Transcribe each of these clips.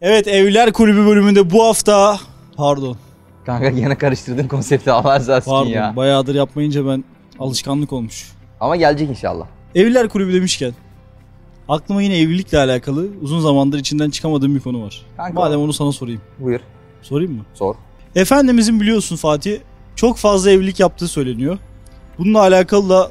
Evet Evliler Kulübü bölümünde bu hafta pardon Kanka gene karıştırdın konsepti Allah razı olsun pardon ya. bayağıdır yapmayınca ben alışkanlık olmuş. Ama gelecek inşallah. Evliler Kulübü demişken aklıma yine evlilikle alakalı uzun zamandır içinden çıkamadığım bir konu var. Kanka. Madem onu sana sorayım. Buyur Sorayım mı? sor. Efendimizin biliyorsun Fatih çok fazla evlilik yaptığı söyleniyor. Bununla alakalı da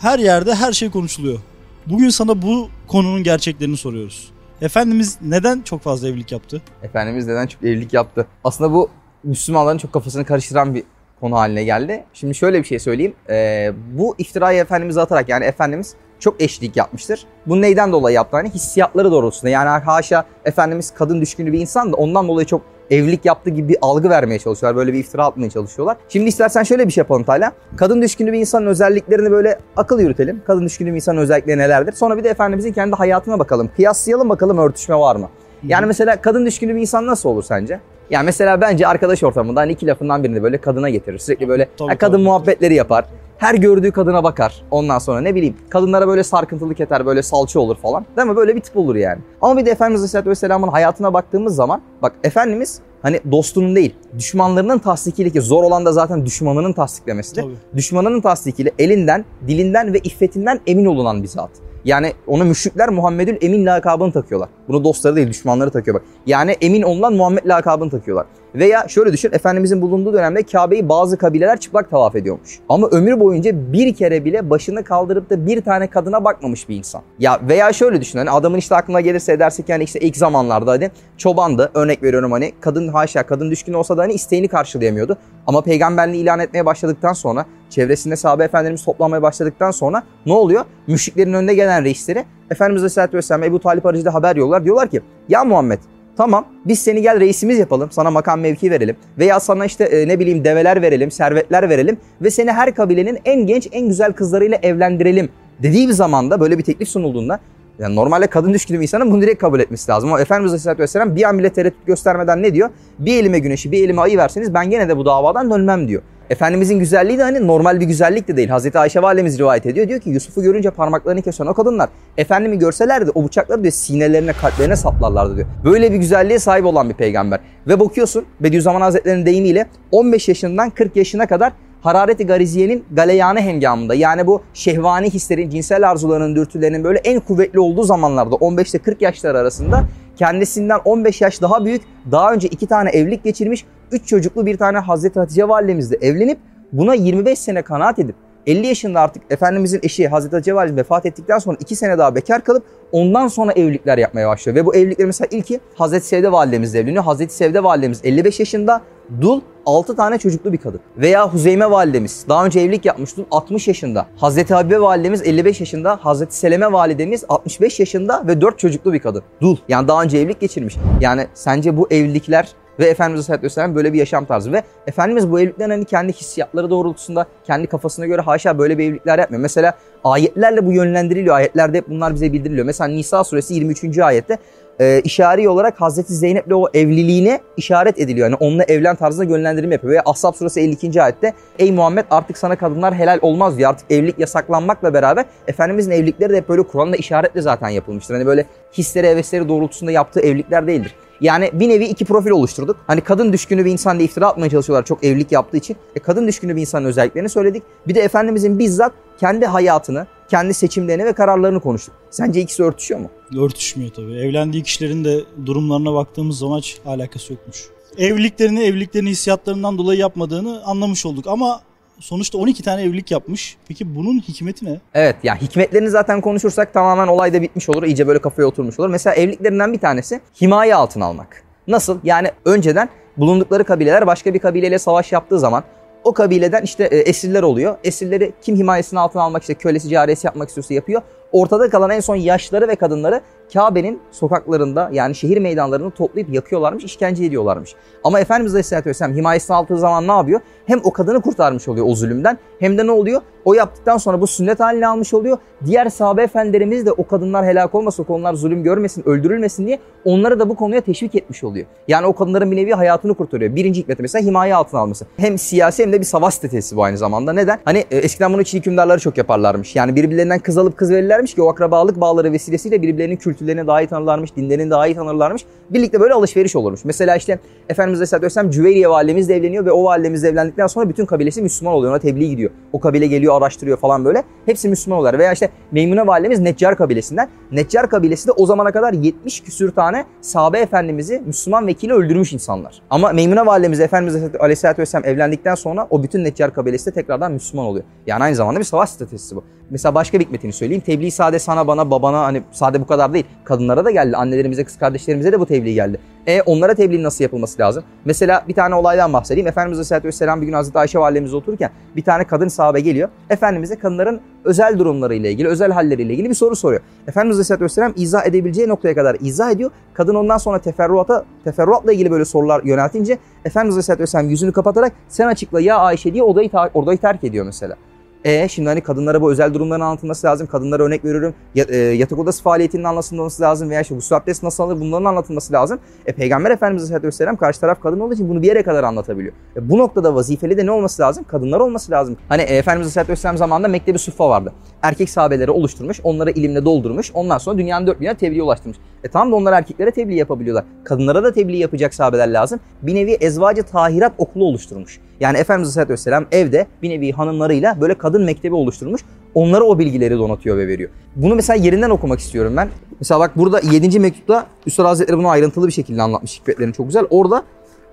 her yerde her şey konuşuluyor. Bugün sana bu konunun gerçeklerini soruyoruz. Efendimiz neden çok fazla evlilik yaptı? Efendimiz neden çok evlilik yaptı? Aslında bu Müslümanların çok kafasını karıştıran bir konu haline geldi. Şimdi şöyle bir şey söyleyeyim. Ee, bu iftirayı Efendimiz'e atarak yani Efendimiz çok eşlik yapmıştır. Bu neyden dolayı yaptı? Hani hissiyatları doğrultusunda. Yani haşa Efendimiz kadın düşkünü bir insan da ondan dolayı çok evlilik yaptığı gibi bir algı vermeye çalışıyorlar. Böyle bir iftira atmaya çalışıyorlar. Şimdi istersen şöyle bir şey yapalım Taylan. Kadın düşkünü bir insanın özelliklerini böyle akıl yürütelim. Kadın düşkünü bir insanın özellikleri nelerdir? Sonra bir de Efendimizin kendi hayatına bakalım. Kıyaslayalım bakalım örtüşme var mı? Yani mesela kadın düşkünü bir insan nasıl olur sence? Yani mesela bence arkadaş ortamında hani iki lafından birini böyle kadına getirir. Sürekli böyle Tabii, ha, kadın tabii. muhabbetleri yapar. Her gördüğü kadına bakar. Ondan sonra ne bileyim kadınlara böyle sarkıntılık eder böyle salça olur falan. Değil mi? Böyle bir tip olur yani. Ama bir de Efendimiz Aleyhisselatü Vesselam'ın hayatına baktığımız zaman bak Efendimiz hani dostunun değil düşmanlarının tasdikiyle ki zor olan da zaten düşmanının tasdiklemesidir. Tabii. Düşmanının tasdikiyle elinden, dilinden ve iffetinden emin olunan bir zat. Yani ona müşrikler Muhammedül Emin lakabını takıyorlar. Bunu dostları değil düşmanları takıyor bak. Yani emin olunan Muhammed lakabını takıyorlar. Veya şöyle düşün Efendimizin bulunduğu dönemde Kabe'yi bazı kabileler çıplak tavaf ediyormuş. Ama ömür boyunca bir kere bile başını kaldırıp da bir tane kadına bakmamış bir insan. Ya veya şöyle düşün hani adamın işte aklına gelirse edersek yani işte ilk zamanlarda hani çobandı örnek veriyorum hani kadın haşa kadın düşkün olsa da hani isteğini karşılayamıyordu. Ama peygamberliği ilan etmeye başladıktan sonra çevresinde sahabe efendimiz toplanmaya başladıktan sonra ne oluyor? Müşriklerin önüne gelen reisleri Efendimiz Aleyhisselatü Vesselam Ebu Talip aracılığıyla haber yollar. Diyorlar ki ya Muhammed Tamam biz seni gel reisimiz yapalım. Sana makam mevki verelim. Veya sana işte e, ne bileyim develer verelim, servetler verelim. Ve seni her kabilenin en genç, en güzel kızlarıyla evlendirelim. Dediği bir zamanda böyle bir teklif sunulduğunda yani normalde kadın düşkünü bir insanın bunu direkt kabul etmesi lazım. Ama Efendimiz Aleyhisselatü Vesselam bir an bile tereddüt göstermeden ne diyor? Bir elime güneşi, bir elime ayı verseniz ben gene de bu davadan dönmem diyor. Efendimizin güzelliği de hani normal bir güzellik de değil. Hazreti Ayşe validemiz rivayet ediyor. Diyor ki Yusuf'u görünce parmaklarını kesen o kadınlar Efendimi görselerdi o bıçakları diyor sinelerine kalplerine saplarlardı diyor. Böyle bir güzelliğe sahip olan bir peygamber. Ve bakıyorsun Bediüzzaman Hazretleri'nin deyimiyle 15 yaşından 40 yaşına kadar harareti gariziyenin galeyanı hengamında yani bu şehvani hislerin, cinsel arzularının, dürtülerinin böyle en kuvvetli olduğu zamanlarda 15 ile 40 yaşlar arasında kendisinden 15 yaş daha büyük, daha önce iki tane evlilik geçirmiş, 3 çocuklu bir tane Hazreti Hatice validemizle evlenip buna 25 sene kanaat edip 50 yaşında artık Efendimizin eşi Hazreti Hatice validemiz vefat ettikten sonra 2 sene daha bekar kalıp ondan sonra evlilikler yapmaya başlıyor. Ve bu evlilikler mesela ilki Hazreti Sevde validemizle evleniyor. Hazreti Sevde validemiz 55 yaşında dul 6 tane çocuklu bir kadın. Veya Huzeyme validemiz daha önce evlilik yapmış dul 60 yaşında. Hazreti Habibe validemiz 55 yaşında. Hazreti Seleme validemiz 65 yaşında ve 4 çocuklu bir kadın. Dul. Yani daha önce evlilik geçirmiş. Yani sence bu evlilikler ve Efendimiz Aleyhisselatü Vesselam böyle bir yaşam tarzı ve Efendimiz bu evliliklerin hani kendi hissiyatları doğrultusunda kendi kafasına göre haşa böyle bir evlilikler yapmıyor. Mesela ayetlerle bu yönlendiriliyor. Ayetlerde hep bunlar bize bildiriliyor. Mesela Nisa suresi 23. ayette e, işari olarak Hazreti Zeynep'le o evliliğine işaret ediliyor. Yani onunla evlen tarzında yönlendirme yapıyor. Ve Ashab suresi 52. ayette ey Muhammed artık sana kadınlar helal olmaz diyor. Artık evlilik yasaklanmakla beraber Efendimizin evlilikleri de hep böyle Kur'an'la işaretle zaten yapılmıştır. Hani böyle hisleri hevesleri doğrultusunda yaptığı evlilikler değildir. Yani bir nevi iki profil oluşturduk. Hani kadın düşkünü bir insan diye iftira atmaya çalışıyorlar çok evlilik yaptığı için. E kadın düşkünü bir insanın özelliklerini söyledik. Bir de Efendimizin bizzat kendi hayatını, kendi seçimlerini ve kararlarını konuştuk. Sence ikisi örtüşüyor mu? Örtüşmüyor tabii. Evlendiği kişilerin de durumlarına baktığımız zaman hiç alakası yokmuş. Evliliklerini, evliliklerini hissiyatlarından dolayı yapmadığını anlamış olduk ama sonuçta 12 tane evlilik yapmış. Peki bunun hikmeti ne? Evet yani hikmetlerini zaten konuşursak tamamen olay da bitmiş olur. İyice böyle kafaya oturmuş olur. Mesela evliliklerinden bir tanesi himaye altına almak. Nasıl? Yani önceden bulundukları kabileler başka bir kabileyle savaş yaptığı zaman o kabileden işte e, esirler oluyor. Esirleri kim himayesinin altına almak işte kölesi cariyesi yapmak istiyorsa yapıyor. Ortada kalan en son yaşları ve kadınları Kabe'nin sokaklarında yani şehir meydanlarını toplayıp yakıyorlarmış, işkence ediyorlarmış. Ama Efendimiz Aleyhisselatü Vesselam himayesine aldığı zaman ne yapıyor? Hem o kadını kurtarmış oluyor o zulümden hem de ne oluyor? O yaptıktan sonra bu sünnet haline almış oluyor. Diğer sahabe efendilerimiz de o kadınlar helak olmasın, o konular zulüm görmesin, öldürülmesin diye onları da bu konuya teşvik etmiş oluyor. Yani o kadınların bir nevi hayatını kurtarıyor. Birinci hikmeti mesela himaye altına alması. Hem siyasi hem de bir savaş stratejisi bu aynı zamanda. Neden? Hani e, eskiden bunu Çin hükümdarları çok yaparlarmış. Yani birbirlerinden kız alıp kız verirlermiş demiş ki o akrabalık bağları vesilesiyle birbirlerinin kültürlerini daha iyi tanırlarmış, dinlerini daha iyi tanırlarmış. Birlikte böyle alışveriş olurmuş. Mesela işte Efendimiz Aleyhisselatü Vesselam Cüveyriye validemizle evleniyor ve o validemizle evlendikten sonra bütün kabilesi Müslüman oluyor. Ona tebliğ gidiyor. O kabile geliyor, araştırıyor falan böyle. Hepsi Müslüman oluyorlar. Veya işte Meymune validemiz Neccar kabilesinden. Neccar kabilesi de o zamana kadar 70 küsür tane sahabe efendimizi Müslüman vekili öldürmüş insanlar. Ama Meymune validemiz Efendimiz Aleyhisselatü Vesselam evlendikten sonra o bütün Neccar kabilesi de tekrardan Müslüman oluyor. Yani aynı zamanda bir savaş stratejisi bu. Mesela başka bir hikmetini söyleyeyim. Tebliğ sade sana bana babana hani sade bu kadar değil. Kadınlara da geldi. Annelerimize kız kardeşlerimize de bu tebliğ geldi. E onlara tebliğin nasıl yapılması lazım? Mesela bir tane olaydan bahsedeyim. Efendimiz Aleyhisselatü Vesselam bir gün Hazreti Ayşe validemizle otururken bir tane kadın sahabe geliyor. Efendimiz'e kadınların özel durumlarıyla ilgili, özel halleriyle ilgili bir soru soruyor. Efendimiz Aleyhisselatü Vesselam izah edebileceği noktaya kadar izah ediyor. Kadın ondan sonra teferruata, teferruatla ilgili böyle sorular yöneltince Efendimiz Aleyhisselatü Vesselam yüzünü kapatarak sen açıkla ya Ayşe diye odayı, odayı terk ediyor mesela. E şimdi hani kadınlara bu özel durumların anlatılması lazım. Kadınlara örnek veriyorum. E, yatak odası faaliyetinin anlatılması lazım veya işte gusül abdesti nasıl alınır bunların anlatılması lazım. E Peygamber Efendimiz Aleyhisselatü Vesselam karşı taraf kadın olduğu için bunu bir yere kadar anlatabiliyor. E, bu noktada vazifeli de ne olması lazım? Kadınlar olması lazım. Hani e, Efendimiz Aleyhisselatü Vesselam zamanında Mektebi Suffa vardı. Erkek sahabeleri oluşturmuş, onları ilimle doldurmuş. Ondan sonra dünyanın dört bir tebliğ ulaştırmış. E tamam da onlar erkeklere tebliğ yapabiliyorlar. Kadınlara da tebliğ yapacak sahabeler lazım. Bir nevi ezvacı tahirat okulu oluşturmuş. Yani Efendimiz Aleyhisselatü Vesselam evde bir nevi hanımlarıyla böyle kadın mektebi oluşturmuş. Onlara o bilgileri donatıyor ve veriyor. Bunu mesela yerinden okumak istiyorum ben. Mesela bak burada 7. mektupta Üstad Hazretleri bunu ayrıntılı bir şekilde anlatmış hikmetlerini çok güzel. Orada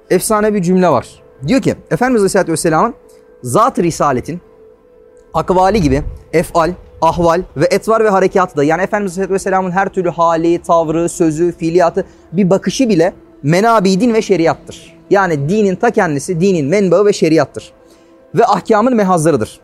efsane bir cümle var. Diyor ki Efendimiz Aleyhisselatü Vesselam'ın zat-ı risaletin akvali gibi efal, ahval ve etvar ve harekatı da yani Efendimiz Aleyhisselatü Vesselam'ın her türlü hali, tavrı, sözü, fiiliyatı bir bakışı bile menabi din ve şeriattır. Yani dinin ta kendisi, dinin menbaı ve şeriattır. Ve ahkamın mehazlarıdır.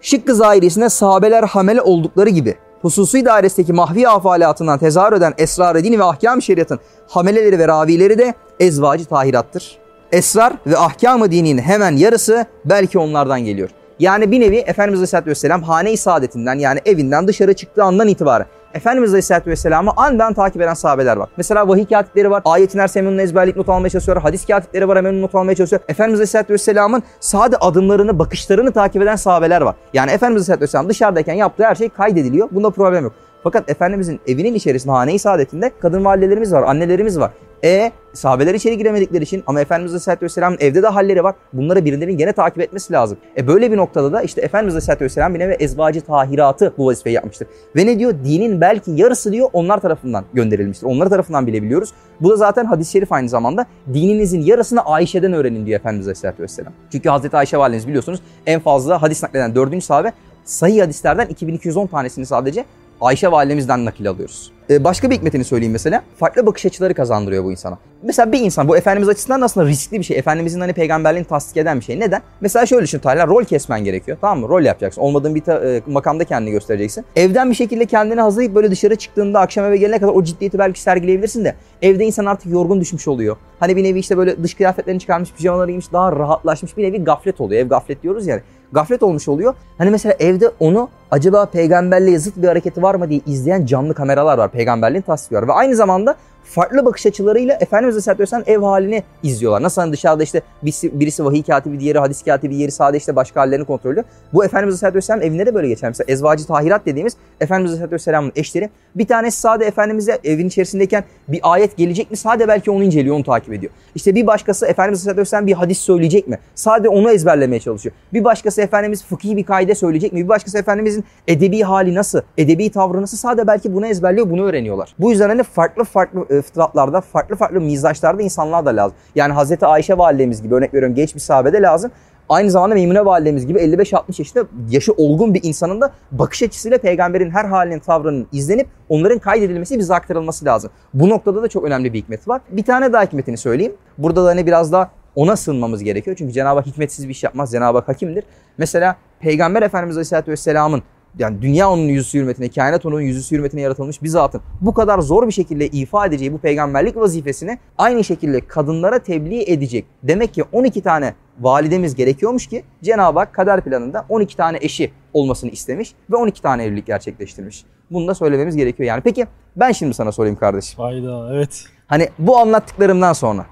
Şıkkı zahirisine sahabeler hamele oldukları gibi hususi dairesindeki mahvi afalatından tezahür eden esrar dini ve ahkam şeriatın hameleleri ve ravileri de ezvacı tahirattır. Esrar ve ahkam-ı dinin hemen yarısı belki onlardan geliyor. Yani bir nevi Efendimiz Aleyhisselatü Vesselam hane-i saadetinden yani evinden dışarı çıktığı andan itibaren Efendimiz Aleyhisselatü Vesselam'ı andan takip eden sahabeler var. Mesela vahiy katipleri var. Ayetin her semenunu ezberleyip not almaya çalışıyorlar. Hadis katipleri var hemen not almaya çalışıyor. Efendimiz Aleyhisselatü Vesselam'ın sade adımlarını, bakışlarını takip eden sahabeler var. Yani Efendimiz Aleyhisselatü Vesselam dışarıdayken yaptığı her şey kaydediliyor. Bunda problem yok. Fakat Efendimizin evinin içerisinde hane-i saadetinde kadın validelerimiz var, annelerimiz var. E sahabeler içeri giremedikleri için ama Efendimiz Aleyhisselatü Vesselam'ın evde de halleri var. Bunları birilerinin gene takip etmesi lazım. E böyle bir noktada da işte Efendimiz Aleyhisselatü Vesselam bir nevi ezvacı tahiratı bu vazifeyi yapmıştır. Ve ne diyor? Dinin belki yarısı diyor onlar tarafından gönderilmiştir. Onlar tarafından bilebiliyoruz. Bu da zaten hadis-i şerif aynı zamanda. Dininizin yarısını Ayşe'den öğrenin diyor Efendimiz Aleyhisselatü Vesselam. Çünkü Hazreti Ayşe validemiz biliyorsunuz en fazla hadis nakleden dördüncü sahabe sahih hadislerden 2210 tanesini sadece Ayşe validemizden nakil alıyoruz. Ee, başka bir hikmetini söyleyeyim mesela. Farklı bakış açıları kazandırıyor bu insana. Mesela bir insan bu Efendimiz açısından aslında riskli bir şey. Efendimizin hani peygamberliğini tasdik eden bir şey. Neden? Mesela şöyle düşün Taylan rol kesmen gerekiyor. Tamam mı? Rol yapacaksın. Olmadığın bir e, makamda kendini göstereceksin. Evden bir şekilde kendini hazırlayıp böyle dışarı çıktığında akşam eve gelene kadar o ciddiyeti belki sergileyebilirsin de evde insan artık yorgun düşmüş oluyor. Hani bir nevi işte böyle dış kıyafetlerini çıkarmış, pijamaları giymiş, daha rahatlaşmış bir nevi gaflet oluyor. Ev gaflet diyoruz yani gaflet olmuş oluyor. Hani mesela evde onu acaba peygamberliğe zıt bir hareketi var mı diye izleyen canlı kameralar var. Peygamberliğin tasviri. Ve aynı zamanda farklı bakış açılarıyla Efendimiz Aleyhisselatü Vesselam ev halini izliyorlar. Nasıl hani dışarıda işte birisi, birisi vahiy katibi, diğeri hadis katibi, diğeri sade işte başka hallerini kontrol ediyor. Bu Efendimiz Aleyhisselatü Vesselam evinde de böyle geçer. Mesela ezvacı tahirat dediğimiz Efendimiz Aleyhisselatü Vesselam'ın eşleri. Bir tanesi sade Efendimiz'e evin içerisindeyken bir ayet gelecek mi? Sade belki onu inceliyor, onu takip ediyor. İşte bir başkası Efendimiz Aleyhisselatü Vesselam bir hadis söyleyecek mi? Sade onu ezberlemeye çalışıyor. Bir başkası Efendimiz fıkhi bir kaide söyleyecek mi? Bir başkası Efendimizin edebi hali nasıl? Edebi tavrı nasıl? Sade belki bunu ezberliyor, bunu öğreniyorlar. Bu yüzden hani farklı farklı e, fıtratlarda, farklı farklı mizaçlarda insanlar da lazım. Yani Hazreti Ayşe validemiz gibi örnek veriyorum genç bir sahabede lazım. Aynı zamanda Meymune validemiz gibi 55-60 yaşında yaşı olgun bir insanın da bakış açısıyla peygamberin her halinin tavrının izlenip onların kaydedilmesi bize aktarılması lazım. Bu noktada da çok önemli bir hikmet var. Bir tane daha hikmetini söyleyeyim. Burada da hani biraz daha ona sığınmamız gerekiyor. Çünkü Cenab-ı Hak hikmetsiz bir iş yapmaz. Cenab-ı Hak hakimdir. Mesela Peygamber Efendimiz Aleyhisselatü Vesselam'ın yani dünya onun yüzüsü hürmetine, kainat onun yüzüsü hürmetine yaratılmış bir zatın bu kadar zor bir şekilde ifa edeceği bu peygamberlik vazifesini aynı şekilde kadınlara tebliğ edecek. Demek ki 12 tane validemiz gerekiyormuş ki Cenab-ı Hak kader planında 12 tane eşi olmasını istemiş ve 12 tane evlilik gerçekleştirmiş. Bunu da söylememiz gerekiyor yani. Peki ben şimdi sana sorayım kardeşim. Hayda evet. Hani bu anlattıklarımdan sonra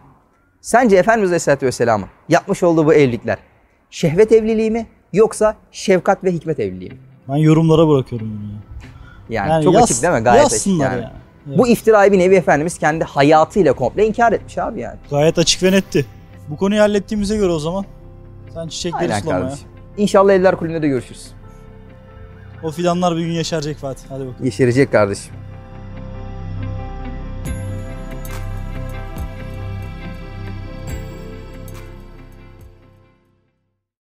sence Efendimiz Aleyhisselatü Vesselam'ın yapmış olduğu bu evlilikler şehvet evliliği mi yoksa şefkat ve hikmet evliliği mi? Ben yorumlara bırakıyorum bunu. Yani, çok yaz- açık değil mi? Gayet açık yani. yani. Bu iftirayı bir nevi Efendimiz kendi hayatıyla komple inkar etmiş abi yani. Gayet açık ve netti. Bu konuyu hallettiğimize göre o zaman sen çiçekleri Aynen sulamaya. kardeşim. İnşallah Eller Kulübü'nde de görüşürüz. O fidanlar bir gün yeşerecek Fatih. Hadi bakalım. Yeşerecek kardeşim.